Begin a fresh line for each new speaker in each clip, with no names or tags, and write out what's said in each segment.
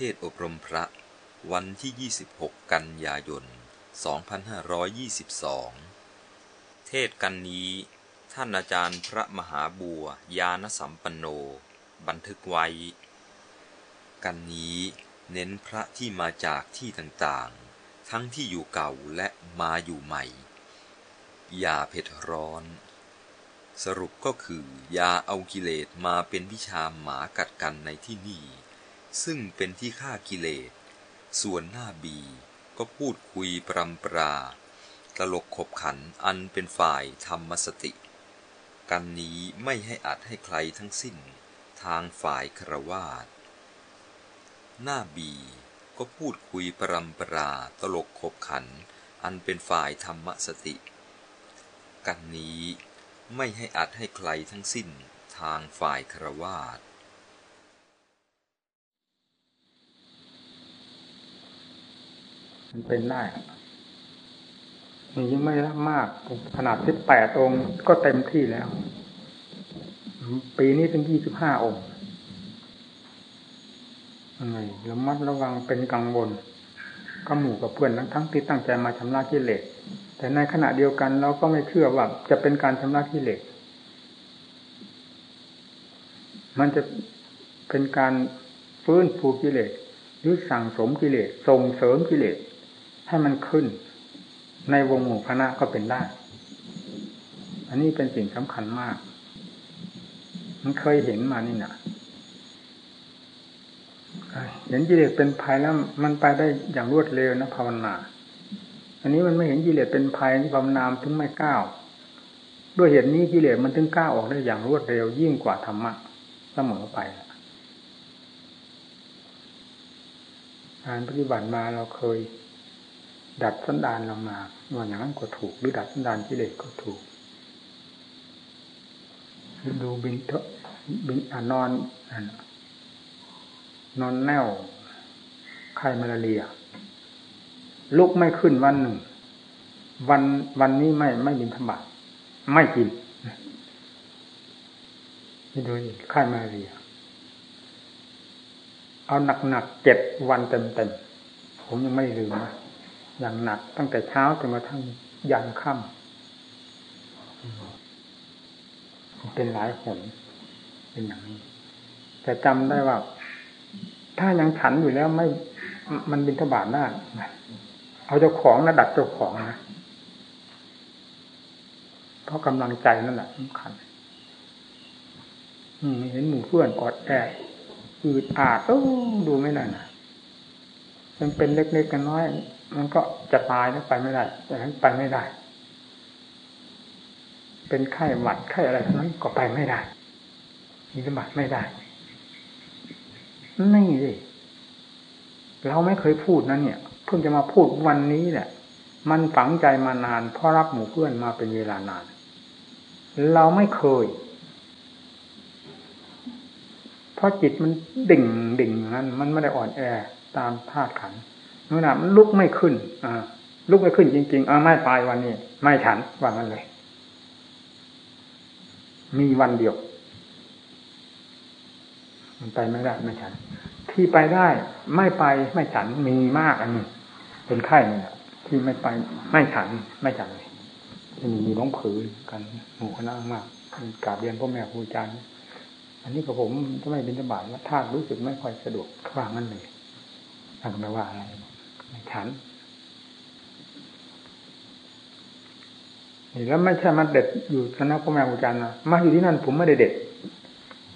เทศอบรมพระ วันที่ 26 กันยายน 2522 เทศกันนี้ ท่านอาจารย์พระมหาบัวยานสัมปันโน บันทึกไว้ กันนี้เน้นพระที่มาจากที่ต่างๆ ทั้งที่อยู่เก่าและมาอยู่ใหม่ อย่าเผ็ดร้อน สรุปก็คือ อย่าเอากิเลสมาเป็นวิชาหมากัดกันในที่นี่ ซึ่งเป็นที่ฆ่ากิเลส ส่วนหน้าบีก็พูดคุยปรำปรา ตลกขบขันอันเป็นฝ่ายธรรมสติ กันนี้ไม่ให้อัดให้ใครทั้งสิ้น ทางฝ่ายครวาสหน้าบีก็พูดคุยปรำปราตลกขบขัน อันเป็นฝ่ายธรรมสติ กันนี้ไม่ให้อัดให้ใครทั้งสิ้นทางฝ่ายครวาส
มันเป็นได้นี่ยังไม่รับมาก ขนาดที่แปดองค์ก็เต็มที่แล้ว ปีนี้ถึงยี่สิบห้าองค์อะไรระมัดระวังเป็นกังวลก็หมู่กับเพื่อนทั้งทั้งที่ตั้งใจมาชำระกิเลสแต่ในขณะเดียวกันเราก็ไม่เชื่อว่าจะเป็นการชำระกิเลสมันจะเป็นการฟื้นฟูกิเลสหรือสั่งสมกิเลสส่งเสริมกิเลส ให้มันขึ้น ในวงหมู่คณะก็เป็นได้ อันนี้เป็นสิ่งสำคัญมาก มันเคยเห็นมานี่นะเห็นกิเลสเป็นภัยแล้ว มันไปได้อย่างรวดเร็วนะภาวนาอันนี้มันไม่เห็นกิเลสเป็นภัยที่ภาวนาถึงไม่ก้าวด้วยเหตุนี้กิเลสมันถึงก้าวออกได้อย่างรวดเร็วยิ่งกว่าธรรมะเสมอไปการปฏิบัติมาเราเคย ดัดสันดานเรามาว่าอย่างนั้นก็ถูกหรือดัดสันดานกิเลสก็ถูกดูบินเถอะบินอนอนนอนแน่วไข้มาลาเรียลุกไม่ขึ้นวันหนึ่ง วันวันนี้ไม่ไม่บินธบาตไม่กินนี่ดูไข้มาลาเรียเอาหนักๆเจ็ดวันเต็มๆผมยังไม่ลืมนะ อย่างหนัก ตั้งแต่เช้าจนกระทั่งยันค่ำเป็นหลายหนเป็นอย่างนี้ แต่จำได้ว่า ถ้ายังฉันอยู่แล้วไม่มันบินทบาทได้เอาเจ้าของนะดัดเจ้าของนะเพราะกำลังใจนั่นแหละสำคัญเห็นหมู่เพื่อนอดแอดอืดอาดต้องดูไม่ได้นะมันเป็นเล็กๆกันน้อย มันก็จะตายแล้วไปไม่ได้แต่นั้นไปไม่ได้ เป็นไข้หวัดไข้อะไรทั้งนั้นก็ไปไม่ได้มีสมัครไม่ได้นี่สิเราไม่เคยพูดนะเนี่ย เพิ่งจะมาพูดวันนี้แหละ มันฝังใจมานานเพราะรักหมู่เพื่อนมาเป็นเวลานาน เราไม่เคย เพราะจิตมันดิ่งดิ่งอย่างนั้น มันไม่ได้อ่อนแอตามธาตุขันเมื่อน่ะมันลุกไม่ขึ้น อ่า ลุกไม่ขึ้นจริง ๆอ่าไม่ตายวันนี้ ไม่ฉันว่างั้นเลย มีวันเดียว มันไปไม่ได้ไม่ฉัน ที่ไปได้ ไม่ไปไม่ฉันมีมากอันนี้เป็นไข้เนี่ยที่ไม่ไปไม่ฉันไม่ฉันเลยมีมีน้องผือกันหมู่คณะมากกราบเรียนพ่อแม่ครูอาจารย์อันนี้กับผมทำไมบินบาตว่าธาตุรู้สึกไม่ค่อยสะดวกว่างั้นเลยท่านไม่ว่าอะไร ฉันนี่แล้วไม่ใช่มาเด็ดอยู่คณะพ่อแม่ครูอาจารย์นะมาอยู่ที่นั่นผมไม่ได้เด็ด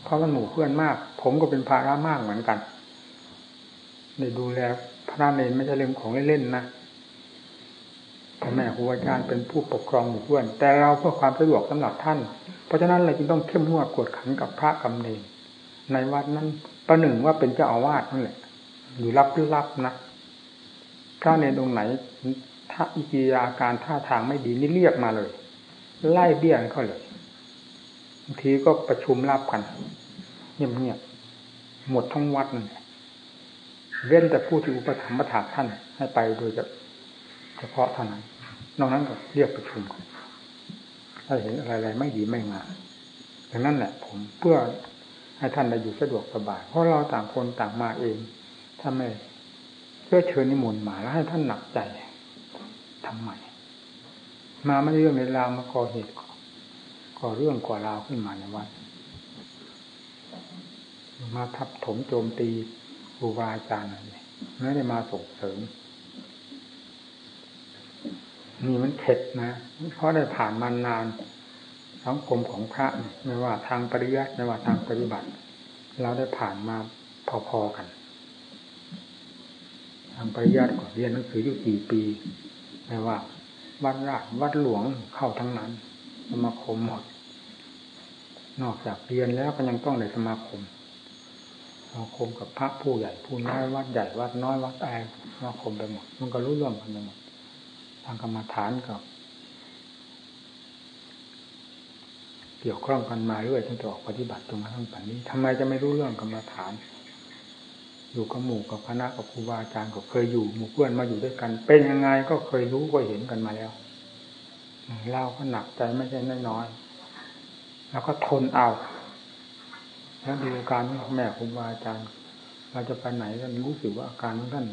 เพราะมันหมู่เพื่อนมาก ผมก็เป็นภาระมากเหมือนกันในดูแลพระเนรไม่ใช่เรื่องของเล่นๆนะพ่อแม่ครูอาจารย์เป็นผู้ปกครองหมู่เพื่อน แต่เราเพื่อความสะดวกสำหรับท่าน เพราะฉะนั้นเราจึงต้องเข้มงวดกวดขันกับพระกำเนิในวัดนั้นประหนึ่งว่าเป็นเจ้าอาวาสนั่นแหละ อยู่รับรับนะ พระเนรองไหนถ้าอิกิยาการท่าทางไม่ดีนี่เรียกมาเลย ไล่เบี้ยนเขาเลยบางทีก็ประชุมรับกันเงียบๆหมดทั้งวัดนั่นเว้นแต่ผู้ที่อุปถัมภ์ประถาท่านให้ไปโดยเฉพาะเท่านั้น นอกนั้นก็เรียกประชุมถ้าเห็นอะไรๆไม่ดีไม่งามดังนั้นแหละ ผมเพื่อให้ท่านได้อยู่สะดวกสบาย เพราะเราต่างคนต่างมาเองถ้าไม่ พื่อเชิญนิมนต์มาแล้วให้ท่านหนักใจทำไมมาไม่เรื่องในราวมาก่อเหตุก่อเรื่องก่อราวขึ้นมาในวัดมาทับถมโจมตีครูบาอาจารย์อะไรไม่ได้มาส่งเสริมนี่มันเข็ดนะเพราะได้ผ่านมานานสังคมของพระไม่ว่าทางปริยัติไม่ว่าทางปฏิบัติ เราได้ผ่านมาพอๆกันางปริยัติก็เรียนหนังสืออยู่กี่ปีไม่ว่า วัดราชวัดหลวงเข้าทั้งนั้น สมาคมหมด นอกจากเรียนแล้วก็ยังต้องในสมาคมสมาคมกับพระผู้ใหญ่ผู้น้อยวัดใหญ่วัดน้อยวัดแอรสมาคมไปหมดมันก็รู้เรื่องกันไปหมดทางกรรมฐานกับ เกี่ยวข้องกันมาเรื่อยตั้งแต่ออกปฏิบัติจนมาทั้งปัจจุบันนี้ทำไมจะไม่รู้เรื่องกรรมฐาน อยู่กับหมู่กับคณะกับครูบาอาจารย์ก็เคยอยู่หมู่เพื่อนมาอยู่ด้วยกัน เป็นยังไงก็เคยรู้ก็เห็นกันมาแล้วเราก็หนักใจไม่ใช่น้อยๆแล้วก็ทนเอาแล้วดูอาการของแม่ครูบาอาจารย์เราจะไปไหนก็รู้สึกว่าอาการของท่าน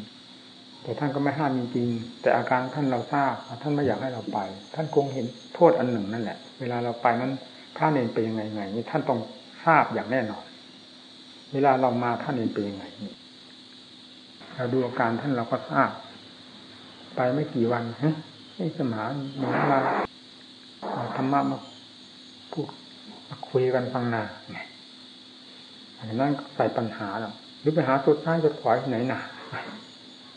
แต่ท่านก็ไม่ห้ามจริงๆแต่อาการท่านเราทราบท่านไม่อยากให้เราไป ท่านคงเห็นโทษอันหนึ่งนั่นแหละ เวลาเราไปนั้นพระเนนเป็นยังไงไงนี่ท่านต้องทราบอย่างแน่นอน เวลาเรามาท่านเนนเป็นยังไงนี่ เราดูอาการท่านเราก็ทราบ ไปไม่กี่วันฮะนี่สมาหนูมาธรรมะมาพูดมาคุยกันฟังนาอันนั้นใส่ปัญหาหรอหรือไปหาสุดท้ายสุดขวายไหนหนา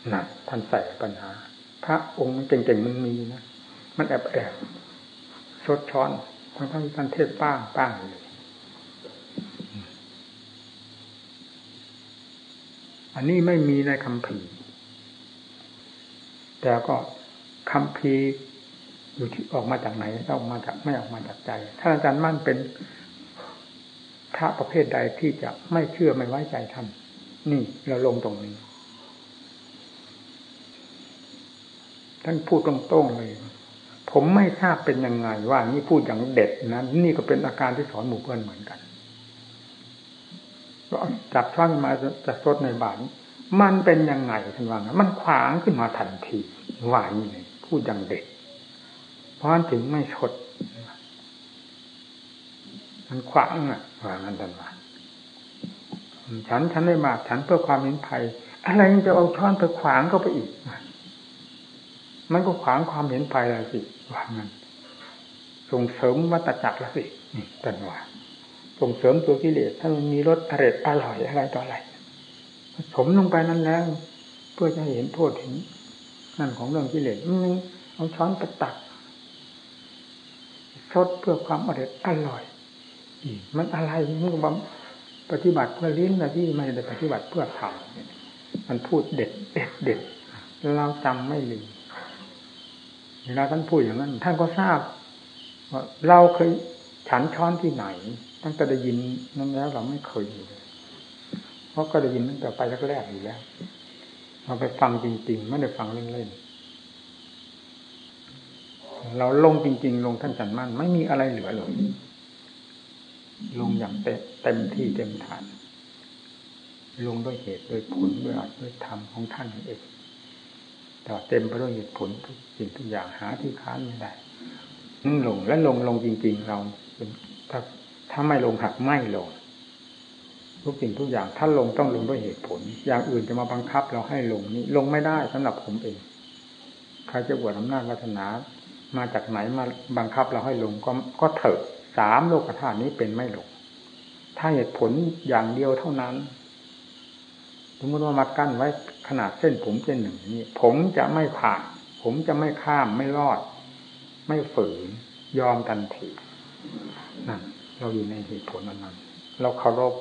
หนักท่านใส่ปัญหา พระองค์เก่งๆมันมีนะ มันแอบแอบชดช้อนทั้งทั้งท่านเทศป้างป้างเลย อันนี้ไม่มีในคำพีแต่ก็คำพีอยู่ที่ออกมาจากไหนออกมาจากไม่ออกมาจากใจ ท่านอาจารย์มั่นเป็นพระประเภทใดที่จะไม่เชื่อไม่ไว้ใจท่าน นี่เราลงตรงนี้ ท่านพูดตรงๆเลย ผมไม่ทราบเป็นยังไงว่านี่พูดอย่างเด็ดนะ นี่ก็เป็นอาการที่สอนหมู่เพื่อนเหมือนกัน จับช่องมาจะซดในบาทมันเป็นยังไงท่านว่างมันขวางขึ้นมาทันทีว่านี่เลยพูดอย่างเด็ดเพราะฉะนั้นถึงไม่ชด มันขวางอะว่างั้นท่านว่าฉันฉันได้มาฉันเพื่อความเห็นภัย อะไรจะเอาช้อนไปขวางก็ไปอีก มันก็ขวางความเห็นภัยแล้วสิว่างั้นส่งเสริมวัตจักรแล้วสินี่ตันว่า ส่งเสริมตัวกิเลสถ้ามันมีรสอร่อยอร่อยอะไรต่ออะไรผสมลงไปนั้นแล้ว เพื่อจะเห็นโทษเห็นนั่นของเรื่องกิเลสมันเอาช้อนไปตักชดเพื่อความอร่อยอร่อยมันอะไรมันก็ปฏิบัติเพื่อลิ้นนะที่ไม่ได้ปฏิบัติเพื่อทำมันพูดเด็ดเด็ดเด็ดเราจำไม่ลืมเวลาท่านพูดอย่างนั้น ท่านก็ทราบว่าเราเคยฉันช้อนที่ไหน ตั้งแต่ได้ยินนั้นแล้วเราไม่เคยเลยเพราะก็ได้ยินตั้งแต่ไปแรกๆอยู่แล้ว เราไปฟังจริง ๆ ไม่ได้ฟังเล่นๆ เราลงจริง ๆ ลงท่านจันมั่น ไม่มีอะไรเหลือเลยลงอย่างเต็มที่เต็มฐาน ลงด้วยเหตุด้วยผลด้วยอัตด้วยธรรมของท่านเองแต่เต็มไปด้วยเหตุผลทุกสิ่งทุกอย่างหาที่ค้านไม่ได้นั่นลงและลงลงจริง ๆ เราเป็นถ้า ถ้าไม่ลงหักไม่ลง ทุกสิ่งทุกอย่างถ้าลงต้องลงด้วยเหตุผล อย่างอื่นจะมาบังคับเราให้ลงนี่ลงไม่ได้สำหรับผมเองใครจะบวชอำนาจวาสนา มาจากไหนมาบังคับเราให้ลงก็ก็เถอะสามโลกธาตุนี้เป็นไม่ลง ถ้าเหตุผลอย่างเดียวเท่านั้นสมมติว่ามากั้นไว้ขนาดเส้นผมเส้นหนึ่งนี้ ผมจะไม่ผ่าน ผมจะไม่ข้ามไม่รอด ไม่ฝืน ยอมทันทีนั่น เราอยู่ในเหตุผลนั้นเราเคารพ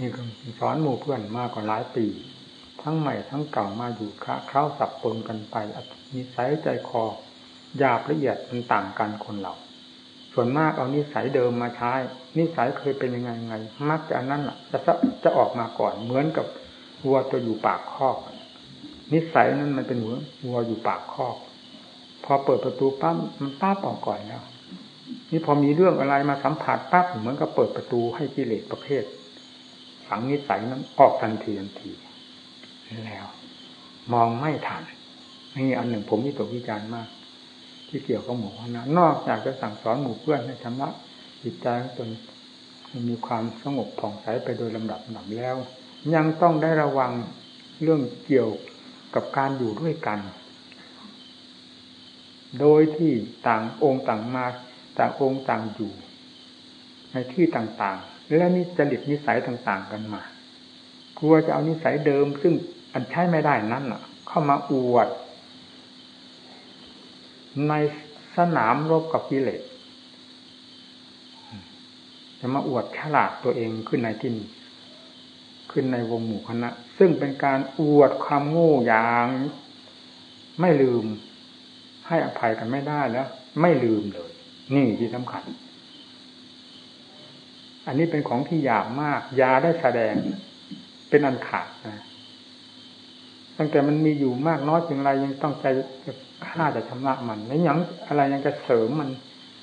นี่คือสอนหมู่เพื่อนมากกว่าหลายปี ทั้งใหม่ทั้งเก่ามาอยู่ค้าเข้าสับปนกันไปนิสัยใจคอหยาบละเอียดมันต่างกันคนเรา ส่วนมากเอานิสัยเดิมมาใช้ นิสัยเคยเป็นยังไงไง มักจะอันนั้นแหละจะจะออกมาก่อนเหมือนกับวัวตัวอยู่ปากคอก นิสัยนั้นมันเป็นเหมือนวัวอยู่ปากคอก พอเปิดประตูปั๊บมันป้าออกก่อนแล้วนี่พอมีเรื่องอะไรมาสัมผัสปั๊บเหมือนกับเปิดประตูให้กิเลสประเภทฝังนิสัยนั้นออกทันทีทันทีแล้ว มองไม่ทันนี่อันหนึ่งผมที่ตกวิจารณ์มาก ที่เกี่ยวกับหมู่คณะนอกจากจะสั่งสอนหมู่เพื่อนให้ชำระจิตใจจนมีความสงบผ่องใสไปโดยลำดับลำแล้ว ยังต้องได้ระวังเรื่องเกี่ยวกับการอยู่ด้วยกัน โดยที่ต่างองค์ต่างมาต่างองค์ต่างอยู่ ในที่ต่างๆ และนี่จริตนิสัยต่างๆกันมากลัวจะเอานิสัยเดิม ซึ่งอันใช้ไม่ได้นั่นเข้ามาอวด ในสนามรบกับกิเลสจะมาอวดฉลาดตัวเองขึ้นในที่นี้ขึ้นในวงหมู่คณะ ซึ่งเป็นการอวดความโง่อย่าง ไม่ลืม ให้อภัยกันไม่ได้แล้ว ไม่ลืมเลย นี่ที่สำคัญ อันนี้เป็นของที่หยาบมาก ยาได้แสดง เป็นอันขาดนะตั้งแต่มันมีอยู่มากน้อยเพียงไรยังต้องใจฆ่าจะชำระมันแล้วยังอะไรยังจะเสริมมัน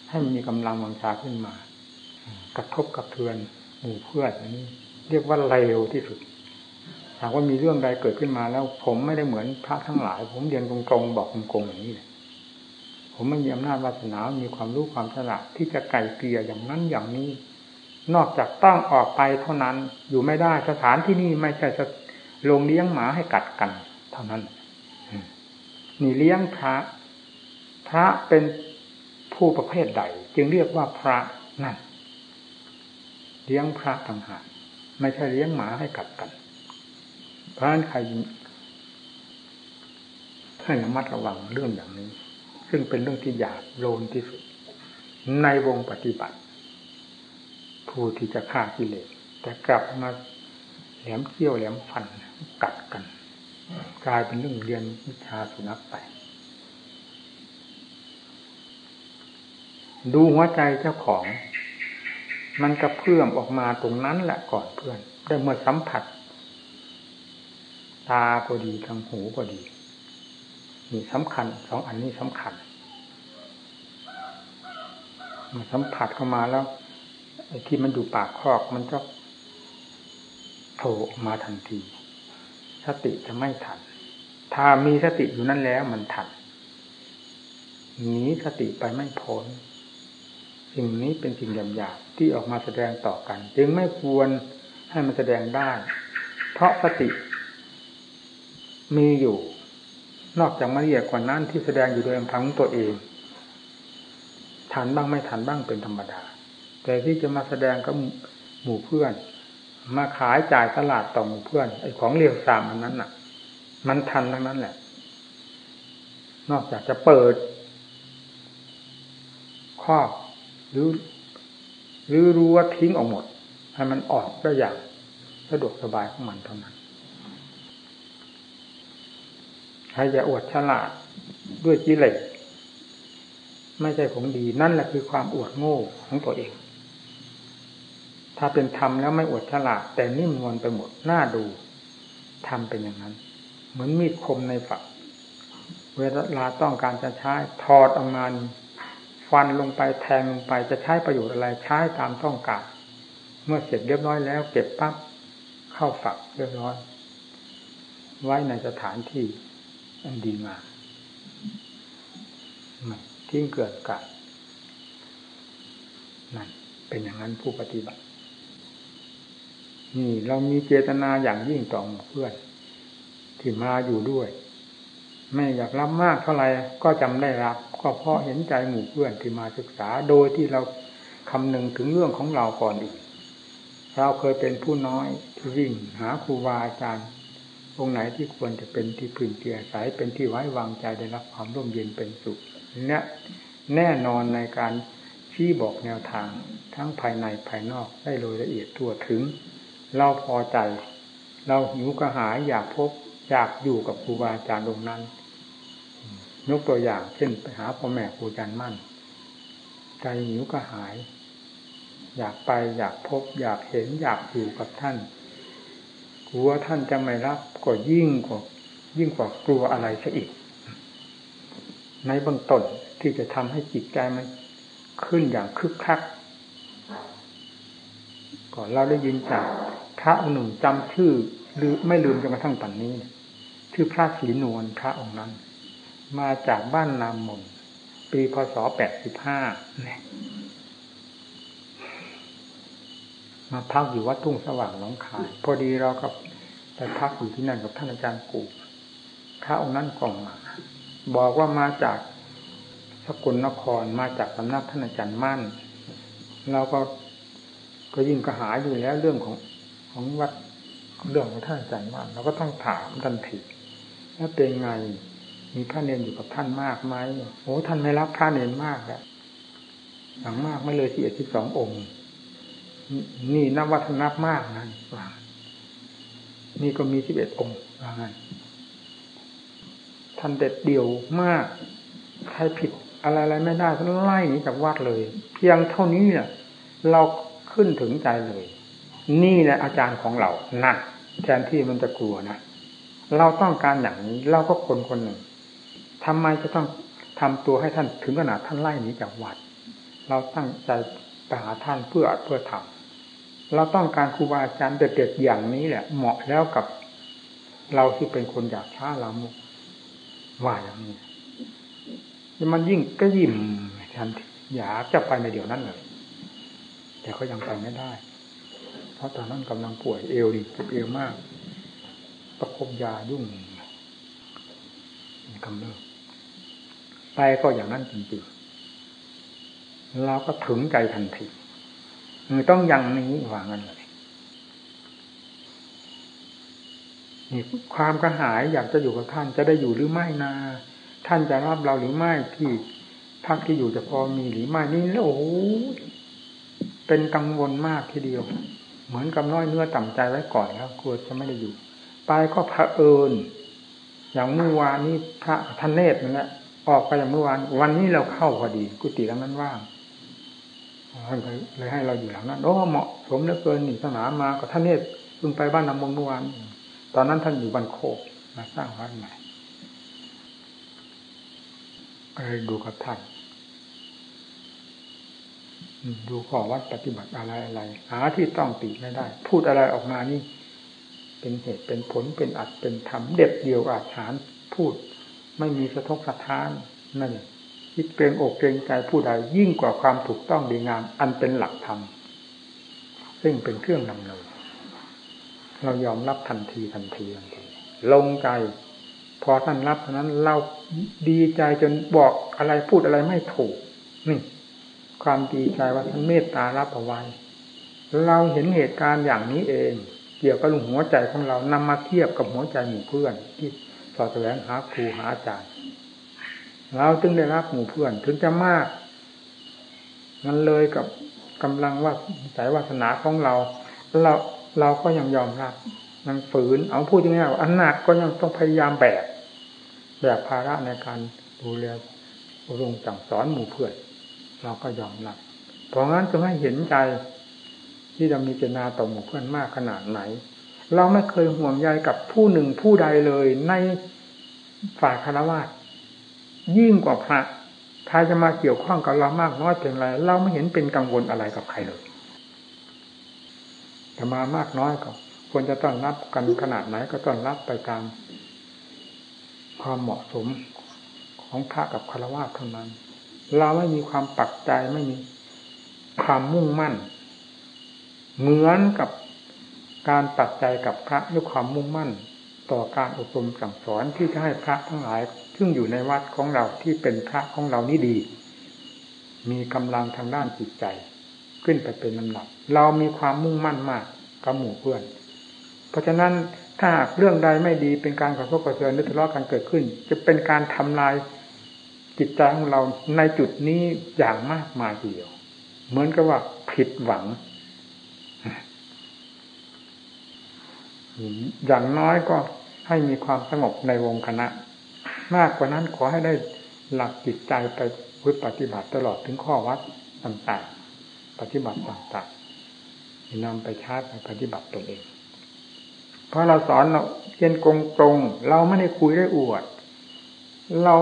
ให้มันมีกำลังวังชาขึ้นมา กระทบกับเทือนหมู่เพื่อนนี้ เรียกว่าเร็วที่สุดหากว่ามีเรื่องใดเกิดขึ้นมาแล้ว ผมไม่ได้เหมือนพระทั้งหลาย ผมเรียนตรงๆบอกตรงๆอย่างนี้เลย ผมไม่มีอำนาจวาสนา มีความรู้ความฉลาดที่จะไก่เกลี่ยอย่างนั้นอย่างนี้ นอกจากต้องออกไปเท่านั้น อยู่ไม่ได้สถานที่นี่ไม่ใช่โรงเลี้ยงหมาให้กัดกัน เท่านั้น นี่เลี้ยงพระ พระเป็นผู้ประเภทใด จึงเรียกว่าพระนั่น เลี้ยงพระต่างหากไม่ใช่เลี้ยงหมาให้กัดกัน เพราะฉะนั้นใครให้ระมัดระวังเรื่องอย่างนี้ ซึ่งเป็นเรื่องที่หยาบโลนที่สุด ในวงปฏิบัติ ผู้ที่จะฆ่ากิเลสแต่กลับมาแหลมเขี้ยวแหลมฟันกัดกัน กลายเป็นเรื่องเรียนวิชาสุนัขไป ดูหัวใจเจ้าของ มันกระเพื่อมออกมาตรงนั้นแหละก่อนเพื่อน ได้เมื่อสัมผัส ตาก็ดีทางหูก็ดี นี่สำคัญสองอันนี้สำคัญมาสัมผัสเข้ามาแล้วไอ้ที่มันอยู่ปากคอกมันจะโผล่ออกมาทันที สติจะไม่ทัน ถ้ามีสติอยู่นั่นแล้วมันทันหนีสติไปไม่พ้นสิ่งนี้เป็นสิ่งหยาบๆที่ออกมาแสดงต่อกัน จึงไม่ควรให้มันแสดงได้ เพราะสติมีอยู่ นอกจากมาเรียกกว่านั้นที่แสดงอยู่โดยลำพังตัวเองทันบ้างไม่ทันบ้างเป็นธรรมดา แต่ที่จะมาแสดงกับหมู่เพื่อน มาขายจ่ายตลาดต่อหมู่เพื่อนไอ้ของเรียวสามอันนั้นน่ะ มันทันทั้งนั้นแหละ นอกจากจะเปิด ข้อหรือหรือรู้ว่าทิ้งออกหมด ให้มันออกได้อย่างสะดวกสบายของมันเท่านั้นใครจะอวดฉลาดด้วยกิเลสไม่ใช่ของดีนั่นแหละคือความอวดโง่ของตัวเอง ถ้าเป็นธรรมแล้วไม่อวดฉลาด แต่นิ่มนวลไปหมดน่าดูทำเป็นอย่างนั้น เหมือนมีดคมในฝัก เวลาต้องการจะใช้ถอดออกมาฟันลงไปแทงลงไปจะใช้ประโยชน์อะไรใช้ตามต้องการ เมื่อเสร็จเรียบร้อยแล้ว เก็บปั๊บเข้าฝักเรียบร้อย ไว้ในสถานที่ อันดีงามทิ้งเกิดกัดนั่นเป็นอย่างนั้นผู้ปฏิบัติ นี่เรามีเจตนาอย่างยิ่งต่อเพื่อนที่มาอยู่ด้วย ไม่อยากรับมากเท่าไหร่ก็จำได้รับ ก็เพราะเห็นใจหมู่เพื่อนที่มาศึกษาโดยที่เราคำนึงถึงเรื่องของเราก่อนอีกเราเคยเป็นผู้น้อยที่วิ่งหาครูบาอาจารย์ องค์ไหนที่ควรจะเป็นที่พึ่งที่อาศัยเป็นที่ไว้วางใจได้รับความร่มเย็นเป็นสุขเนี่ยแน่นอนในการชี้บอกแนวทางทั้งภายในภายนอกได้โดยละเอียดทั่วถึง เราพอใจ เราหิวกระหายอยากพบอยากอยู่กับครูบาอาจารย์ตรงนั้นยกตัวอย่างเช่นไปหาพ่อแม่ครูอาจารย์มั่น ใจหิวก็หาย อยากไปอยากพบอยากเห็นอยากอยู่กับท่าน กลัวท่านจะไม่รับก็ยิ่งกว่ายิ่งกว่ากลัวอะไรซะอีก ในเบื้องต้นที่จะทำให้จิตใจมันขึ้นอย่างคึกคักก่อนเราได้ยินจากท่านระองค์หนึ่งจำชื่อหรือไม่ลืมจนกระทั่งปัจจุบันชื่อพระศรีนวลพระองค์นั้น มาจากบ้านนามมนปีพศแปดสิบห้าเนี่ย มาพักอยู่วัดทุ่งสว่างหนองคาย พอดีเราก็ไปพักอยู่ที่นั่นกับท่านอาจารย์กูพระองค์นั้นกล่องมาบอกว่ามาจากสกลนครมาจากสำนักท่านอาจารย์มั่น เราก็ก็ยิ่งกระหายอยู่แล้วเรื่องของของวัดเรื่องของท่านอาจารย์มั่นเราก็ต้องถามทันทีว่าเป็นไงมีพระเนรอยู่กับท่านมากไหมโอ้ท่านไม่รับพระเนรมากแล้วอย่างมากไม่เลยที่เอ็ดที่สององค์ นี่นับว่าท่านนับมากนะว่านี่ก็มีสิบเอ็ดองค์ว่าไงท่านเด็ดเดี่ยวมาก ใครผิดอะไรอะไรไม่ได้ท่านไล่นีจากวัดเลย เพียงเท่านี้เนี่ยเราขึ้นถึงใจเลย นี่แหละอาจารย์ของเรานั่นแทนที่มันจะกลัวนะเราต้องการอย่างนี้เราก็คนคนหนึ่งทำไมจะต้องทำตัวให้ท่านถึงขนาดท่านไล่หนีจากวัด เราตั้งใจไปหาท่านเพื่อเพื่อทำ เราต้องการครูบาอาจารย์เด็ดๆอย่างนี้แหละ เหมาะแล้วกับเราที่เป็นคนอยากช้าลามุว่าอย่างนี้มันยิ่งก็ยิ่มทันทีอยากจะไปในเดี๋ยวนั้นเลยแต่ก็ยังไปไม่ได้ เพราะตอนนั้นกำลังป่วยเอวดิเจ็บเอวมาก ประคบยายุ่งกำเริบไปก็อย่างนั้นจริงๆเราก็ถึงใจทันที มือต้องอยังนี้วางกันเลยนี่ความกระหายอยากจะอยู่กับท่านจะได้อยู่หรือไม่นา ท่านจะรับเราหรือไม่ที่พักที่อยู่จะพอมีหรือไม่นี่โอ้โหเป็นกังวลมากทีเดียว เหมือนกับน้อยเนื้อต่ำใจไว้ก่อนแล้วกลัวจะไม่ได้อยู่ ไปก็พระเอิญอย่างเมื่อวานนี้พระทนเนตรนั่นแหละออกไปอย่างเมื่อวาน วันนี้เราเข้าพอดี กุฏิแล้วนั้นว่าง ท่านเลยให้เราอยู่หลังนั้นโอ้เหมาะสมเหลือเกินนี่สนามมาก็ท่านเนี่ยเพิ่งไปบ้านนำมงเมื่อวานตอนนั้นท่านอยู่บ้านโคกมาสร้างวัดใหม่เลยดูกับท่านดูข้อวัดปฏิบัติอะไรอะไรหาที่ต้องติไม่ได้ พูดอะไรออกมานี่ เป็นเหตุเป็นผลเป็นอัดเป็นธรรมเด็ดเดียวอาจารย์พูด ไม่มีสะทกสะท้านนั่น คิดเกรงอกเกรงใจผู้ใดยิ่งกว่าความถูกต้องดีงาม อันเป็นหลักธรรมซึ่งเป็นเครื่องนำเนินเรายอมรับทันทีทันทีทันทีลงใจ พอท่านรับเท่านั้นเราดีใจจนบอกอะไรพูดอะไรไม่ถูกนี่ความดีใจว่าท่านเมตตารับเอาไว้ เราเห็นเหตุการณ์อย่างนี้เอง เกี่ยวกับหัวใจของเรานำมาเทียบกับหัวใจหมู่เพื่อนที่สอดแสวงหาครูหาอาจารย์ เราจึงได้รับหมู่เพื่อน ถึงจะมาก มันเลยกับกำลังว่าสายวาสนาของเรา เราเราก็ยังยอมรับยังฝืน เอาพูดง่ายๆอันหนักก็ยังต้องพยายามแบกแบกภาระในการดูแลอบรมสั่งสอนหมู่เพื่อน เราก็ยอมรับเพราะงั้นจะให้เห็นใจที่เรามีเจตนาต่อหมู่เพื่อนมากขนาดไหน เราไม่เคยห่วงใยกับผู้หนึ่งผู้ใดเลยในฝ่ายคารวะ ยิ่งกว่าพระใครจะมาเกี่ยวข้องกับเรามากน้อยเพียงไรเราไม่เห็นเป็นกังวลอะไรกับใครเลยจะมามากน้อยก็ควรจะต้อนรับกันขนาดไหนก็ต้อนรับไปตาม ความเหมาะสมของพระกับคารวะเท่านั้น เราไม่มีความปักใจไม่มีความมุ่งมั่น เหมือนกับการปักใจกับพระด้วยความมุ่งมั่น ต่อการอบรมสั่งสอนที่จะให้พระทั้งหลาย ซึ่งอยู่ในวัดของเราที่เป็นพระของเรานี่ดี มีกำลังทางด้านจิตใจ ขึ้นไปเป็นลำดับ เรามีความมุ่งมั่นมากกับหมู่เพื่อน เพราะฉะนั้นถ้าหากเรื่องใดไม่ดีเป็นการกระทบกระเทือนหรือทะเลาะกันเกิดขึ้น จะเป็นการทำลายจิตใจของเราในจุดนี้อย่างมากมายเดียว เหมือนกับว่าผิดหวัง อย่างน้อยก็ให้มีความสงบในวงคณะ มากกว่านั้นขอให้ได้หลักจิตใจไปพึ่ปฏิบัติตลอดถึงข้อวัดต่างๆ ปฏิบัติต่างๆนำไปชาร์จไปปฏิบัติตนเอง เพราะเราสอนเราเรียนกงตรงเราไม่ได้คุยได้อวด เรา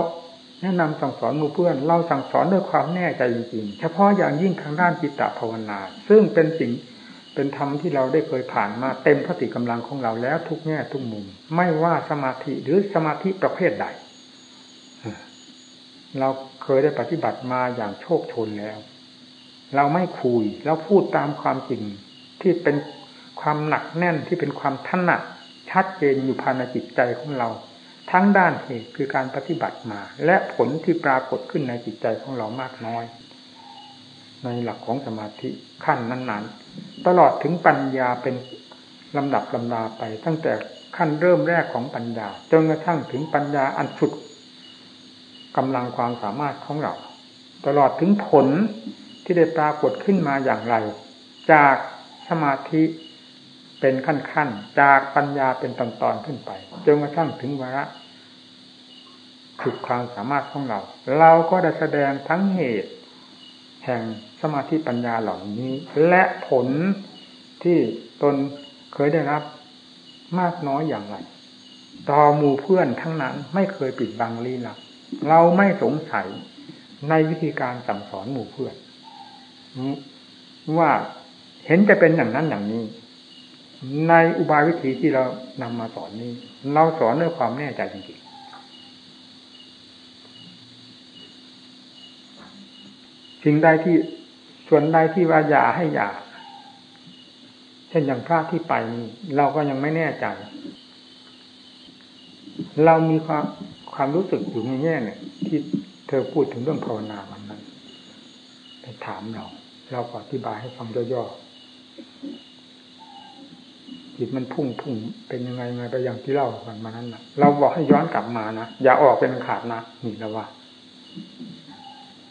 แนะนำสั่งสอนมูเพื่อน เราสั่งสอนด้วยความแน่ใจจริงๆ เฉพาะอย่างยิ่งทางด้านจิตตภาวนา ซึ่งเป็นสิ่งเป็นธรรมที่เราได้เคยผ่านมาเต็มพติกำลังของเราแล้วทุกแง่ทุกมุม ไม่ว่าสมาธิหรือสมาธิประเภทใด เราเคยได้ปฏิบัติมาอย่างโชคชนแล้ว เราไม่คุยเราพูดตามความจริงที่เป็นความหนักแน่นที่เป็นความถนัดชัดเจนอยู่ภายในจิตใจของเรา ทั้งด้านเหตุคือการปฏิบัติมา และผลที่ปรากฏขึ้นในจิตใจของเรามากน้อย ในหลักของสมาธิขั้นนั้น ๆ ตลอดถึงปัญญาเป็นลำดับลำดาไปตั้งแต่ขั้นเริ่มแรกของปัญญาจนกระทั่งถึงปัญญาอันสุด กำลังความสามารถของเรา ตลอดถึงผลที่ได้ปรากฏขึ้นมาอย่างไร จากสมาธิเป็นขั้นๆ จากปัญญาเป็นตอนๆขึ้นไปจนกระทั่งถึงวาระถึกความสามารถของเรา เราก็ได้แสดงทั้งเหตุ แห่งสมาธิปัญญาเหล่านี้ และผลที่ตนเคยได้รับมากน้อยอย่างไรต่อหมู่เพื่อนทั้งนั้นไม่เคยปิดบังลี้ลับ เราไม่สงสัยในวิธีการสั่งสอนหมู่เพื่อนว่าเห็นจะเป็นอย่างนั้นอย่างนี้ ในอุบายวิธีที่เรานำมาสอนนี้ เราสอนด้วยความแน่ใจจริงๆสิ่งใดที่ส่วนใดที่ว่าอย่าให้อย่าเช่นอย่างพระที่ไป เราก็ยังไม่แน่ใจ เรามีความ ความรู้สึกอยู่ในแง่เนี่ยที่เธอพูดถึงเรื่องภาวนาวันนั้นไปถามเรา เราก็อธิบายให้ฟังย่อๆจิตมันพุ่งพุ่งเป็นยังไงไงไปอย่างที่เล่าวันมานั้นนะเราบอกให้ย้อนกลับมานะอย่าออกเป็นขาดนะนี่แล้วว่า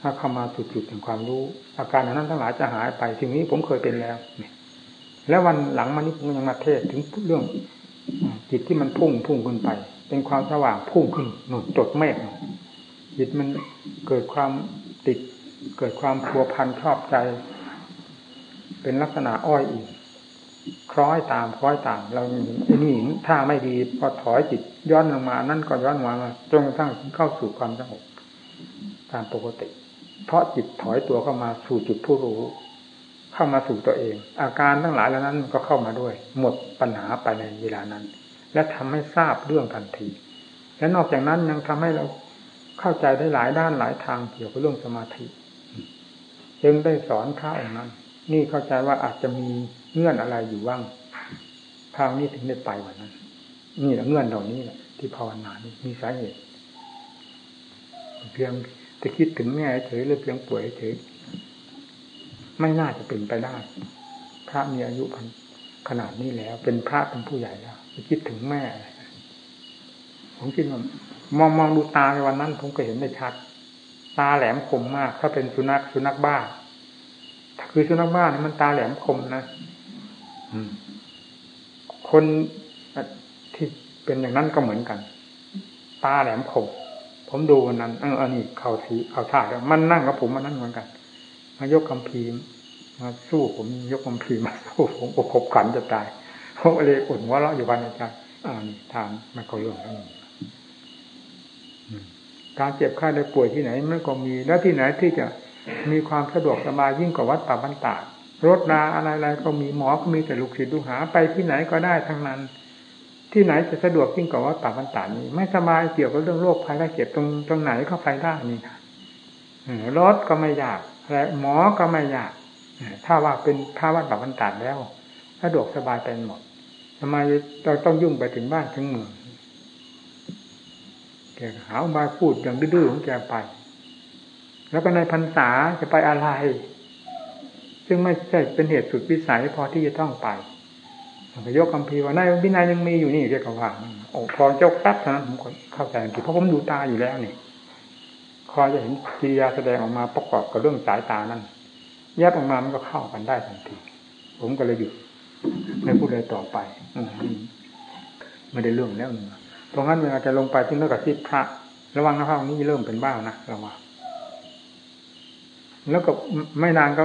ถ้าเข้ามาสุดจุดถึงความรู้ อาการนั้นทั้งหลายจะหายไปสิ่งนี้ผมเคยเป็นแล้วเนี่ยแล้ววันหลังมานี้ผมยังมาเทศถึงเรื่องจิตที่มันพุ่งพุ่งขึ้นไป เป็นความสว่างพุ่งขึ้นหนุนจดเมฆจิตมันเกิดความติด เกิดความพัวพันชอบใจ เป็นลักษณะอ้อยอีกคล้อยตามคล้อยตาม เราไอ้นี่ถ้าไม่ดีพอถอยจิตย้อนลงมา นั่นก็ย้อนมาจนกระทั่งเข้าสู่ความสงบตามปกติ เพราะจิตถอยตัวเข้ามาสู่จุดผู้รู้ เข้ามาสู่ตัวเอง อาการทั้งหลายแล้วนั้นก็เข้ามาด้วย หมดปัญหาไปในเวลานั้น และทำให้ทราบเรื่องทันที และนอกจากนั้นยังทำให้เราเข้าใจได้หลายด้านหลายทางเกี่ยวกับเรื่องสมาธิจึงได้สอนพระองค์นั้น นี่เข้าใจว่าอาจจะมีเงื่อนอะไรอยู่บ้างทางนี้ถึงได้ไปวันนั้น นี่แหละเงื่อนเหล่านี้แหละที่ภาวนานี่มีสาเหตุเพียงจะคิดถึงแง่เฉยหรือเพียงป่วยเฉยไม่น่าจะเป็นไปได้ พระมีอายุขนาดนี้แล้ว เป็นพระเป็นผู้ใหญ่แล้ว คิดถึงแม่ ผมคิดว่ามองมองดูตาในวันนั้น ผมก็เห็นได้ชัด ตาแหลมคมมาก ถ้าเป็นสุนัขสุนัขบ้าคือสุนัขบ้านี่มันตาแหลมคมนะคนที่เป็นอย่างนั้นก็เหมือนกัน ตาแหลมคมผมดูวันนั้นเอออันนี้เขาทีเขาท่าแล้วมันนั่งกับผมมันนั่นเหมือนกัน มายกคำพีมาสู้ผมยกคำพีมาสู้ผมอกขบขันจะตาย ผมเลยอุ่นว่าเราอยู่บ้านอาจารย์อ่านี่ทางมันก็เรื่องนั้นการเจ็บไข้ได้ป่วยที่ไหนมันก็มี แล้วที่ไหนที่จะมีความสะดวกสบายยิ่งกว่าวัดป่าบันตารถนาอะไรๆก็มีหมอก็มีแต่ลูกศิษย์ลูกหาไปที่ไหนก็ได้ทั้งนั้น ที่ไหนจะสะดวกยิ่งกว่าวัดป่าบันตานี้ไม่สบายเกี่ยวกับเรื่องโรคภัยไข้เจ็บตรงตรงไหนก็ไปได้นี่นะรถก็ไม่ยากและหมอก็ไม่ยากถ้าว่าเป็นภาวัดป่าบันตาแล้ว สะดวกสบายเป็นหมดทำไมเราต้องยุ่งไปถึงบ้านถึงเมืองแกหามาพูดอย่างดื้อของแกไป แล้วก็ในพรรษาจะไปอะไร ซึ่งไม่ใช่เป็นเหตุสุดวิสัยพอที่จะต้องไปไปยกคำพีว่าในวินัยยังมีอยู่นี่เรียกว่าโอ้พอเจ้าปั๊บนะผมเข้าใจทีเพราะผมดูตาอยู่แล้วนี่คอยจะเห็นกิริยาแสดงออกมาประกอบกับเรื่องสายตานั้นแยบออกมามันก็เข้ากันได้ทันที ผมก็เลยหยุด ไม่พูดเลยต่อไปไม่ได้เรื่องแล้วนึ่ตรงนั้นเวลาจะลงไปที่นั่นกับที่พระ ระวังนะพระองค์นี้เริ่มเป็นบ้านะระวังแล้วก็ไม่นานก็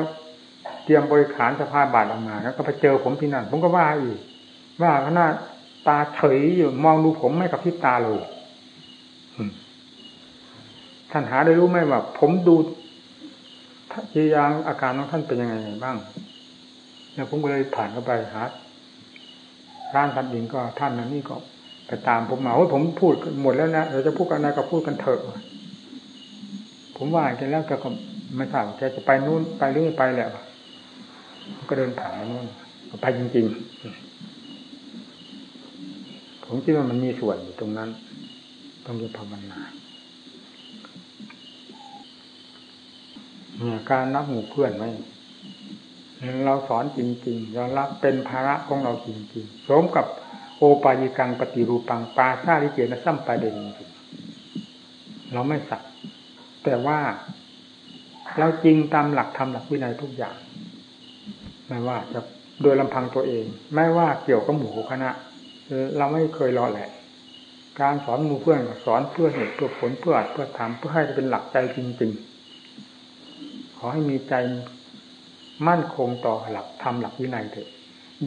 เตรียมบริขารสภาบาทออกมา แล้วก็ไปเจอผมที่นั่น ผมก็ว่าอีกว่าขนาดตาเฉยอยู่มองดูผมไม่กับพิบตาเลยท่านหาได้รู้ไหมว่า ผมดูทียางอาการของท่านเป็นยังไงบ้าง แล้วผมก็เลยผ่านเข้าไปหาร้านทัดดินก็ท่านนั้นนี่ก็ไปตามผมมาว่าผมพูดหมดแล้วนะเราจะพูดกันอะก็พูดกันเถอะผมว่าแกแล้วแกก็ไม่ทราบแกจะไปนู่นไปเรื่อยไปแหละก็เดินผ่านมานู่นไปจริง ๆ ผมคิดว่ามันมีส่วนอยู่ตรงนั้น ต้องเรียนภาวนาเนี่ยการนับหมู่เพื่อนไหม เราสอนจริงๆเรารับเป็นภาระของเราจริงๆสมกับโอปายิกังปฏิรูปังปาซาลิเจนะซ้ำไปเด่นเราไม่สักแต่ว่าเราจริงตามหลักธรรมหลักวินัยทุกอย่าง ไม่ว่าจะโดยลำพังตัวเอง ไม่ว่าเกี่ยวกับหมู่คณะเราไม่เคยรอแหละ การสอนหมู่เพื่อนสอนเพื่อเหตุเพื่อผลเพื่ออัดเพื่อทำเพื่อให้เป็นหลักใจจริง ๆ ขอให้มีใจ มั่นคงต่อหลักธรรมหลักวินัยเถิด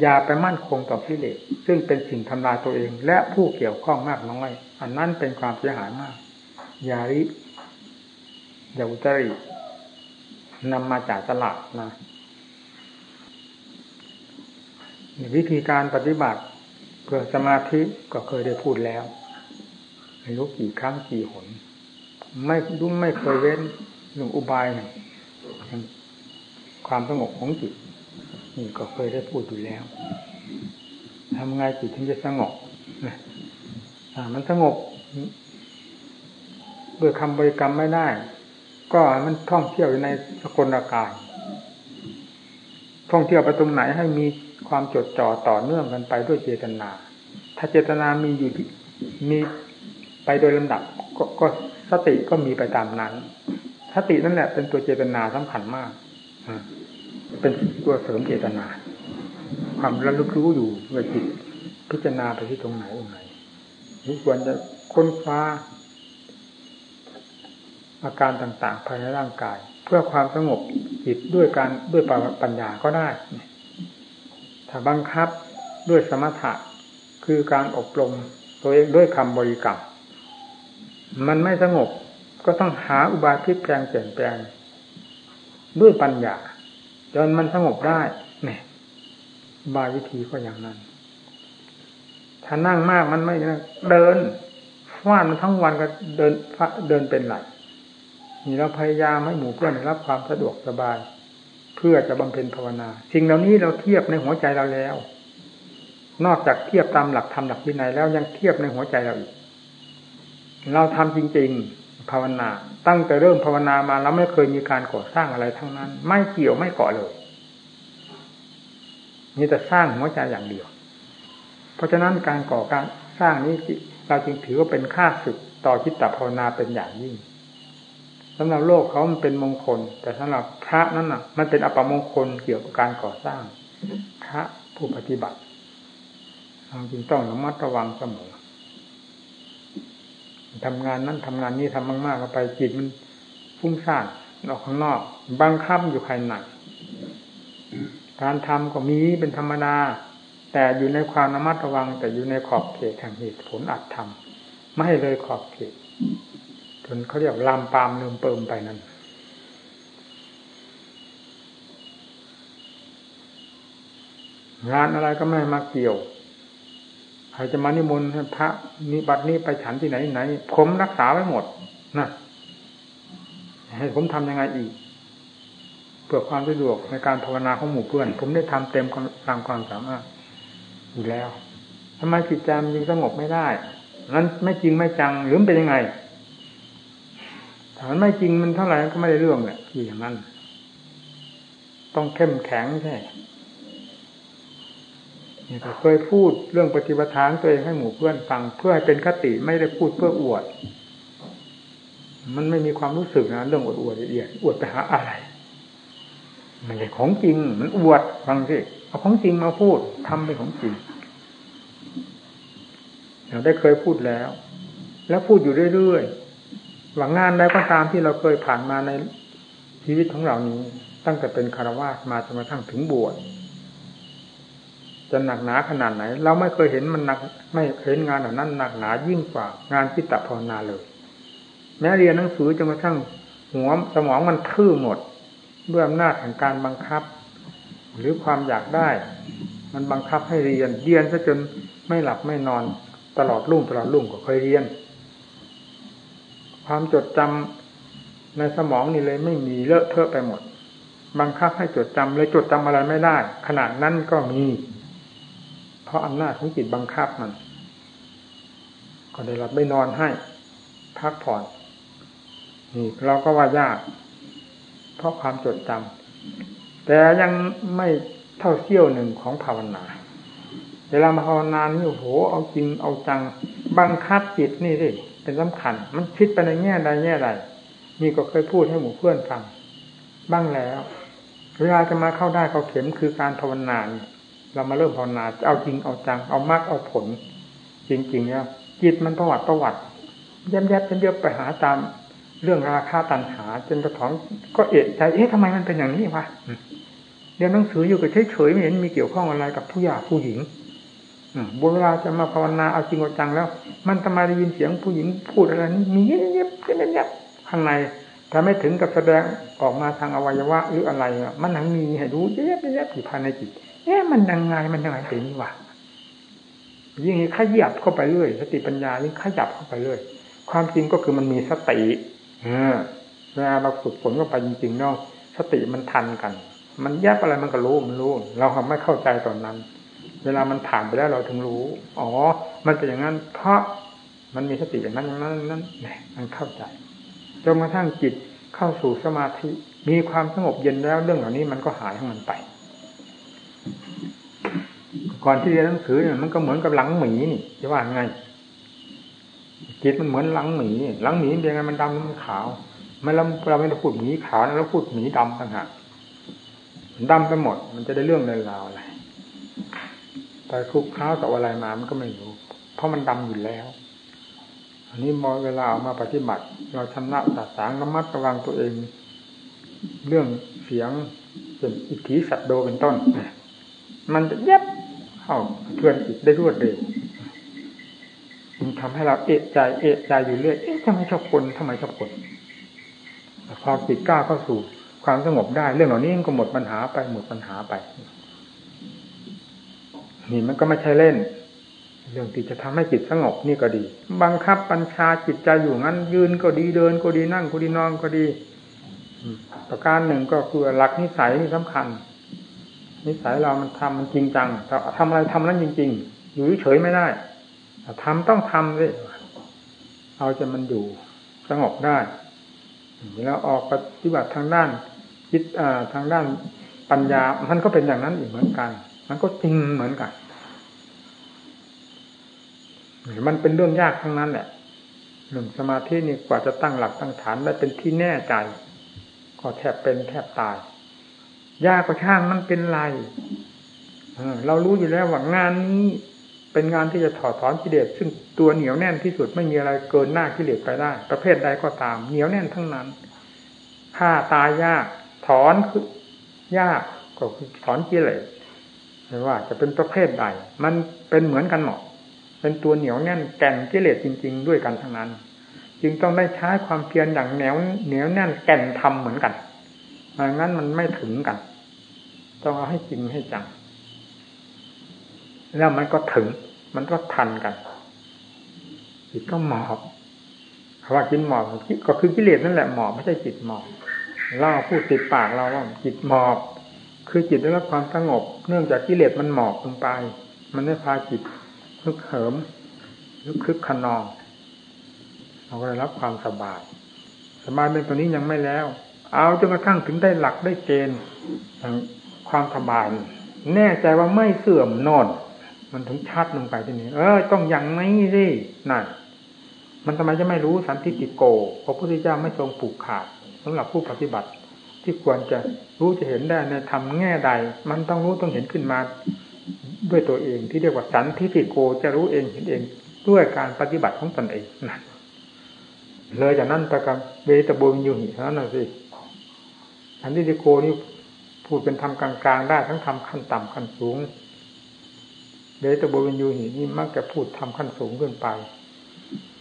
อย่าไปมั่นคงต่อกิเลสซึ่งเป็นสิ่งทำลายตัวเอง และผู้เกี่ยวข้องมากน้อย อันนั้นเป็นความเสียหายมาก อย่าริยาอุตรินำมาจากตลาดนะวิธีการปฏิบัติเพื่อสมาธิก็เคยได้พูดแล้วไม่รู้กี่ครั้งกี่หน ไม่ดุ้งไม่เคยเว้นหนึ่งอุบายหนึ่ง ความสงบของจิตนี่ก็เคยได้พูดอยู่แล้วทำไงจิตถึงจะสงบนะมันสงบด้วยคำบริกรรมไม่ได้ ก็มันท่องเที่ยวอยู่ในสกลอากาศท่องเที่ยวไปตรงไหนให้มีความจดจ่อต่อเนื่องกันไปด้วยเจตนา ถ้าเจตนามีอยู่มีไปโดยลำดับกก็สติก็มีไปตามนั้น สตินั่นแหละเป็นตัวเจตนาสำคัญมาก เป็นตัวเสริมเจตนา ความระลึกรู้อยู่เมื่อจิตพิจารณาไปที่ตรงไหนตรงไหนนี่ควรจะค้นคว้า อาการต่างๆ ภายในร่างกาย เพื่อความสงบจิตด้วยการด้วยปัญญาก็ได้ ถ้าบังคับด้วยสมถะคือการอบรมตัวเองด้วยคำบริกรรม มันไม่สงบก็ต้องหาอุบายพลิกแปลงเปลี่ยนแปลง ด้วยปัญญา จนมันสงบได้เนี่ยบายวิธีก็อย่างนั้น ถ้านั่งมากมันไม่เดินฟาดมันทั้งวันก็เดินเดินเป็นไหลนี่เราพยายามให้หมู่เพื่อนรับความสะดวกสบาย เพื่อจะบำเพ็ญภาวนา สิ่งเหล่านี้เราเทียบในหัวใจเราแล้ว นอกจากเทียบตามหลักธรรมหลักวินัยแล้วยังเทียบในหัวใจเราอีก เราทำจริง ๆ ภาวนา ตั้งแต่เริ่มภาวนามาเราไม่เคยมีการก่อสร้างอะไรทั้งนั้น ไม่เกี่ยวไม่เกาะเลยมีแต่สร้างหัวใจอย่างเดียว เพราะฉะนั้นการก่อการสร้างนี้เราจึงถือว่าเป็นค่าศึกต่อจิตตภาวนาเป็นอย่างยิ่งสำหรับโลกเขามันเป็นมงคล แต่สำหรับพระนั้นน่ะ มันเป็นอัปมงคลเกี่ยวกับการก่อสร้าง พระผู้ปฏิบัติเราจึงต้องระมัดระวังเสมอ ทำงานนั้นทำงานนี้ทำมากๆก็ไปจิตมันฟุ้งซ่านออกข้างนอกบังคับอยู่ภายในการทำก็มีเป็นธรรมดา แต่อยู่ในความระมัดระวัง แต่อยู่ในขอบเขตแห่งเหตุผลอัดทำไม่ให้เลยขอบเขตจนเขาเรียกลามปามเลิมเปิมไปนั้นงานอะไรก็ไม่มาเกี่ยว ใครจะมานิมนต์พระนิบัตินี้ไปฉันที่ไหนไหน ผมรักษาไว้หมดนะให้ผมทำยังไงอีกเพื่อความสะดวกในการภาวนาของหมู่เพื่อน ผมได้ทำเต็มตามความสามารถอยู่แล้วทำไมจิตใจมันยังสงบไม่ได้นั้นไม่จริงไม่จังหรือมันเป็นยังไงถ้ามันไม่จริงมันเท่าไหร่ก็ไม่ได้เรื่องแหละที่อย่างนั้น ต้องเข้มแข็งใช่ นี่ก็เคยพูดเรื่องปฏิบัติทางตัวเองให้หมู่เพื่อนฟัง เพื่อให้เป็นคติไม่ได้พูดเพื่ออวด มันไม่มีความรู้สึกนะเรื่องอวดอวดเอียดอวดไปหาอะไร มันใช่ของจริง มันอวดฟังสิเอาของจริงมาพูดทำเป็นของจริงเราได้เคยพูดแล้ว แล้วพูดอยู่เรื่อยๆหวังงานใดก็ตามที่เราเคยผ่านมาในชีวิตของเรานี้ ตั้งแต่เป็นคารวะมาจนกระทั่งถึงบวช จะหนักหนาขนาดไหน เราไม่เคยเห็นมันหนัก ไม่เห็นงานเหล่านั้นหนักหนายิ่งกว่างานที่ตภาวนาเลย แม้เรียนหนังสือจนกระทั่งหัวสมองมันทื่อหมดด้วยอำนาจแห่งการบังคับ หรือความอยากได้ มันบังคับให้เรียนเรียนซะจนไม่หลับไม่นอนตลอดรุ่งตลอดรุ่งก็เคยเรียน ความจดจำในสมองนี่เลยไม่มีเลอะเทอะไปหมด บังคับให้จดจำเลยจดจำอะไรไม่ได้ ขนาดนั้นก็มี ราะอำนาจของจิตบังคับมัน ก็ได้หลับไม่นอนให้ พักผ่อน นี่เราก็ว่ายาก เพราะความจดจำแต่ยังไม่เท่าเสี้ยวหนึ่งของภาวนา เวลามาภาวนานี่โอ้โห เอาจริงเอาจัง บังคับจิตนี่สิเป็นสำคัญ มันคิดไปในแง่ใดแง่ใดนี่ก็เคยพูดให้หมู่เพื่อนฟัง บ้างแล้ว เวลาจะมาเข้าได้เข้าเข็มคือการภาวนาเเรามาเริ่มภาวนาเอาจริงเอาจังเอามากเอาผล จริงๆเนี่ยจิตมันประวัติประวัติแยบแยบเป็นเดียวไปหาตามเรื่องราคาตันหาจนกระถองก็เอะใจเอ๊ะทำไมมันเป็นอย่างนี้วะเรียนหนังสืออยู่กับเฉยๆไม่เห็นมีเกี่ยวข้องอะไรกับผู้หญิงผู้หญิงบุเวลาจะมาภาวนาเอาจริงเอาจังแล้ว มันทำไมได้ยินเสียงผู้หญิงพูดอะไรนี่มีเยบเย็บเย็บข้างในแต่ไม่ถึงกับแสดงออกมาทางอวัยวะหรืออะไรมันหังมีให้ดูเยบเย็บอยู่ภายในจิต เอ๊ะมันยังไงมันยังไงเป็นนี่วะยิ่งขยับเข้าไปเรื่อยสติปัญญายิ่งขยับเข้าไปเรื่อยความจริงก็คือมันมีสติเวลาเราฝึกฝนเข้าไปจริงๆเนาะสติมันทันกัน มันแยบอะไรมันก็รู้มันรู้ เราทำไม่เข้าใจตอนนั้น เวลามันผ่านไปแล้วเราถึงรู้ อ๋อ มันเป็นอย่างนั้น เพราะมันมีสติอย่างนั้นอย่างนั้นนั้นมันเข้าใจจนกระทั่งจิตเข้าสู่สมาธิ มีความสงบเย็นแล้วเรื่องเหล่านี้มันก็หายของมันไป ก่อนที่เรียนหนังสือเนี่ยมันก็เหมือนกับหลังหมีนี่จะว่าไงจิตมันเหมือนหลังหมีหลังหมีเป็นยังไงมันดำมันขาวไม่เราเราไม่ได้พูดหมีขาวนะเราพูดหมีดำต่างหากดำไปหมด มันจะได้เรื่องในราวอะไรไปคลุกคล้ากับอะไรมามันก็ไม่รู้ เพราะมันดำอยู่แล้ว อันนี้มอเวลาออกมาปฏิบัติ เราชำระตัดสางระมัดระวังตัวเอง เรื่องเสียงเป็นอิทธิสัตโดเป็นต้น มันจะเย็บ เข้าเทือนจิตได้รวดเร็วมันทำให้เราเอะใจเอะใจอยู่เรื่อยเอ๊ะทำไมชอบคนทำไมชอบคนพอจิตกล้าเข้าสู่ความสงบได้เรื่องเหล่านี้ก็หมดปัญหาไปหมดปัญหาไปนี่มันก็ไม่ใช่เล่น เรื่องที่จะทำให้จิตสงบนี่ก็ดี บังคับปัญชาจิตใจอยู่งั้น ยืนก็ดีเดินก็ดีนั่งก็ดีนอนก็ดีประการหนึ่งก็คือหลักนิสัยนี่สำคัญ นิสัยเรามันทำมันจริงจังทำอะไรทำนั้นจริง ๆ อยู่เฉยไม่ได้ทำต้องทำเลยเอาจะมันอยู่สงบได้แล้วออกปฏิบัติทางด้านคิดทางด้านปัญญา มันก็เป็นอย่างนั้นอีกเหมือนกัน มันก็จริงเหมือนกัน มันเป็นเรื่องยากทั้งนั้นแหละหนึ่งสมาธินี่กว่าจะตั้งหลักตั้งฐานได้เป็นที่แน่ใจ ก็แทบเป็นแทบตาย ยากกว่าช่างมันเป็นไรเรารู้อยู่แล้วว่างานนี้เป็นงานที่จะถอดถอนกิเลสซึ่งตัวเหนียวแน่นที่สุดไม่มีอะไรเกินหน้ากิเลสไปได้ ประเภทใดก็ตาม เหนียวแน่นทั้งนั้นฆ่าตายยากถอนคือยากก็คือถอนกิเลสไม่ว่า จะเป็นประเภทใด มันเป็นเหมือนกันหมดเป็นตัวเหนียวแน่นแก่นกิเลสจริง ๆ ด้วยกันทั้งนั้น จึงต้องได้ใช้ความเพียรอย่างเหนียวเหนียวแน่นแก่นทำเหมือนกัน ไม่งั้นมันไม่ถึงกัน ต้องเอาให้จริงให้จัง แล้วมันก็ถึง มันก็ทันกันจิตก็หมอบคำว่าจิตหมอบก็คือกิเลสนั่นแหละหมอบไม่ใช่จิตหมอบเราพูดติดปากเราว่าจิตหมอบ คือจิตได้รับความสงบ เนื่องจากกิเลสมันหมอบลงไป มันได้พาจิตฮึกเหิมฮึกคึกขนองเราก็ได้รับความสบาย สบายเป็นตัวนี้ยังไม่แล้ว เอาจนกระทั่งถึงได้หลักได้เกณฑ์ความสบาย แน่ใจว่าไม่เสื่อมนอน มันถึงชัดลงไปที่นี้ เออต้องอย่างนี้สินั่นมันทำไมจะไม่รู้สันติติโกพระพุทธเจ้าไม่ทรงผูกขาดสำหรับผู้ปฏิบัติ ที่ควรจะรู้จะเห็นได้ในธรรมแง่ใด มันต้องรู้ต้องเห็นขึ้นมา ด้วยตัวเองที่เรียกว่าสันทิฏฐิโกจะรู้เองเห็นเอง ด้วยการปฏิบัติของตนเองนั่นเลยจากนั้นตะกับเวตบุญยูหิเท่านั้นสิ สันทิฏฐิโกนี่พูดเป็นธรรมกลางๆได้ทั้งธรรมขั้นต่ำขั้นสูงเวตบุญยูหินี่มักจะพูดทำขั้นสูงขึ้นไป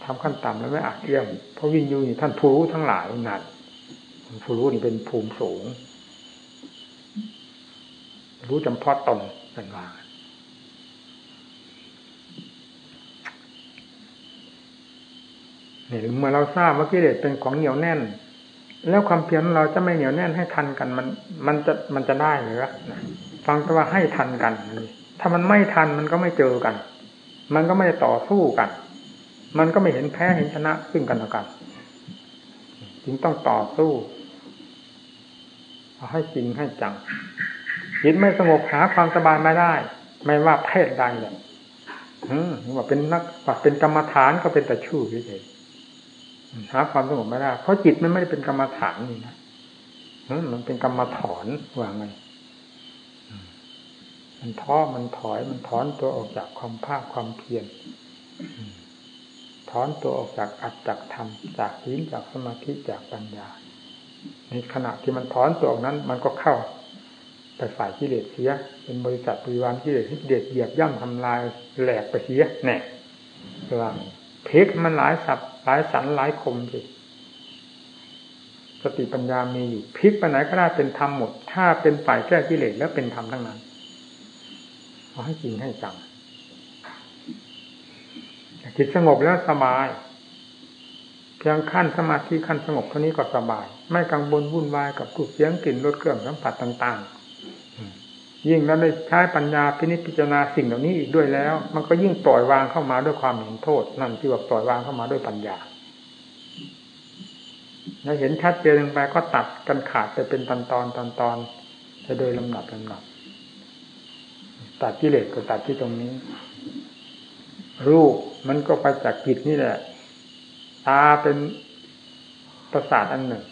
ทำขั้นต่ำแล้วไม่อาจเยี่ยมเพราะวิญญูนี่ท่านผู้รู้ทั้งหลายนั่นผู้รู้นี่เป็นภูมิสูง รู้จำเพาะตนเป็นว่านี่เมื่อเราทราบว่ากิเลสเป็นของเหนียวแน่น แล้วความเพียรเราจะไม่เหนียวแน่นให้ทันกัน มัน มันจะมันจะได้หรือฟังแต่ว่าให้ทันกันถ้ามันไม่ทันมันก็ไม่เจอกัน มันก็ไม่ต่อสู้กัน มันก็ไม่เห็นแพ้เห็นชนะซึ่งกันและกัน จึงต้องต่อสู้เอาให้จริงให้จังจิตไม่สงบหาความสบายไม่ได้ ไม่ว่าเพศใดเลยว่าเป็นนักว่าเป็นกรรมฐานก็เป็นแต่ชื่อเฉย หาความสงบไม่ได้ เพราะจิตมันไม่ได้เป็นกรรมฐานนี่นะมันเป็นกรรมถอนว่าไงมันท้อมันถอยมันถอนตัวออกจากความภาคความเพียรถอนตัวออกจากอัตจากธรรมจากศีลจากสมาธิจากปัญญา ในขณะที่มันถอนตัวออกนั้น มันก็เข้าไปฝ่ายกิเลสเสีย เป็นบริษัทบริวารกิเลสที่เด็ดเหยียบย่ำทำลายแหลกไปเสียแน่ระว่าเพกมันหลายสับ หลายสันหลายคมสิสติปัญญามีอยู่พลิกไปไหนก็ได้เป็นธรรมหมด ถ้าเป็นฝ่ายแก้กิเลสแล้วเป็นธรรมทั้งนั้นเอาให้จริงให้จังจิตสงบแล้วสบาย เพียงขั้นสมาธิขั้นสงบเท่านี้ก็สบาย ไม่กังวลวุ่นวายกับรูปเสียงกลิ่นรสเครื่องสัมผัสต่าง ๆ ยิ่งแล้วได้ใช้ปัญญาพินิจพิจารณาสิ่งเหล่านี้อีกด้วยแล้ว มันก็ยิ่งปล่อยวางเข้ามาด้วยความเห็นโทษ นั่นที่ว่าปล่อยวางเข้ามาด้วยปัญญาแล้วเห็นชัดเจนลงไปก็ตัดกันขาดไปเป็นตอนตอนตอนตอนไปโดยลำดับลำดับตัดกิเลสก็ตัดที่ตรงนี้ รูปมันก็ไปจากจิตนี่แหละตาเป็นประสาทอันหนึ่ง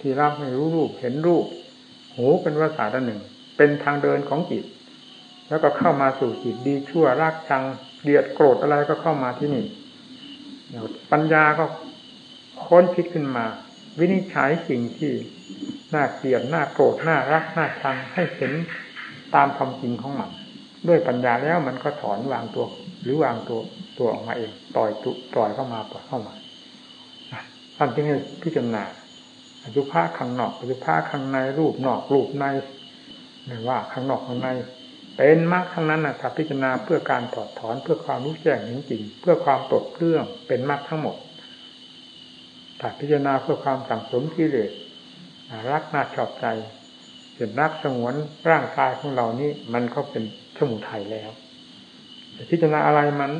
ที่รับให้รู้รูปเห็นรูป หูเป็นประสาทอันหนึ่ง เป็นทางเดินของจิต แล้วก็เข้ามาสู่จิตดีชั่วรักชังเดียดโกรธอะไรก็เข้ามาที่นี่ปัญญาก็ค้นคิดขึ้นมา วินิจฉัยสิ่งที่น่าเกลียดน่าโกรธน่ารักน่าชังให้เห็นตามความจริงของมันด้วยปัญญาแล้วมันก็ถอนวางตัว หรือวางตัวตัวออกมาเองปล่อยตุปล่อยเข้ามาปล่อยเข้ามาท่านจึงให้พิจารณาอสุภะข้างนอกอสุภะข้างในรูปนอกรูปใน ไม่ว่าข้างนอกข้างในเป็นมรรคทั้งนั้นนะถ้าพิจารณาเพื่อการถอดถอนเพื่อความรู้แจ้งจริงๆเพื่อความปลดเรื่องเป็นมรรคทั้งหมดถ้าพิจารณาเพื่อความสั่งสมกิเลสรักน่าชอบใจเห็นรักสงวนร่างกายของเรานี่มันก็เป็นสมุทัยแล้วพิจารณาอะไรมัน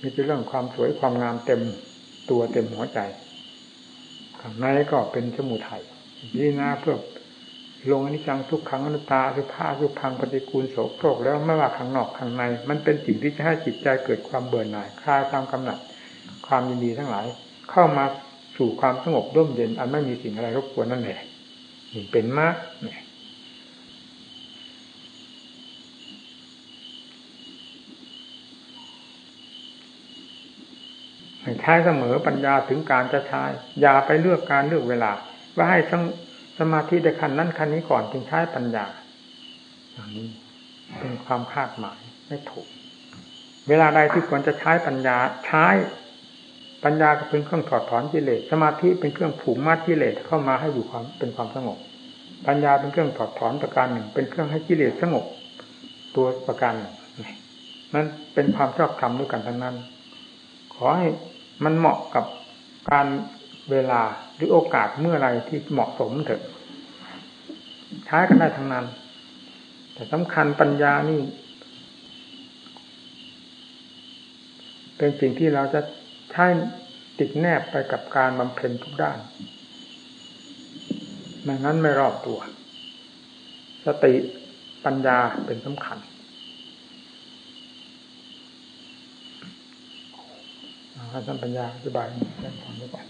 มีแต่เรื่องความสวยความงามเต็มตัวเต็มหัวใจข้างในก็เป็นสมุทัยพิจารณาเพื่อ ลงอนิจจังทุกขังอนัตตาสุภาสุพังปฏิกูลโสโครกแล้วไม่ว่าข้างนอกข้างใน มันเป็นสิ่งที่จะให้จิตใจเกิดความเบื่อหน่ายคลายตามกำหนัด ความยินดีทั้งหลาย เข้ามาสู่ความสงบร่มเย็น อันไม่มีสิ่งอะไรรบกวนนั่นแหละนี่เป็นมากเนี่ยใช้เสมอปัญญาถึงการจะใช้อย่าไปเลือกการเลือกเวลา ว่าให้ส สมาธิในขั้นนั้นขั้นนี้ก่อนจึงใช้ปัญญาอย่างนี้เป็นความคาดหมายไม่ถูก เวลาใดที่ควรจะใช้ปัญญาใช้ปัญญาก็เป็นเครื่องถอดถอนกิเลสสมาธิเป็นเครื่องผูกมัดกิเลสเข้ามาให้อยู่ความเป็นความสงบ ปัญญาเป็นเครื่องถอดถอนประการหนึ่ง เป็นเครื่องให้กิเลสสงบ ตัวประการหนึ่งนั้นเป็นความชอบธรรมด้วยกันทั้งนั้น ขอให้มันเหมาะกับการเวลาหรือโอกาสเมื่อไรที่เหมาะสมเถอะ ใช้กันได้ทั้งนั้น แต่สำคัญปัญญานี่ เป็นสิ่งที่เราจะใช้ติดแนบไปกับการบำเพ็ญทุกด้านไม่งั้นไม่รอบตัว สติปัญญาเป็นสำคัญ ท่านปัญญาอธิบายแจ้งความไว้ก่อน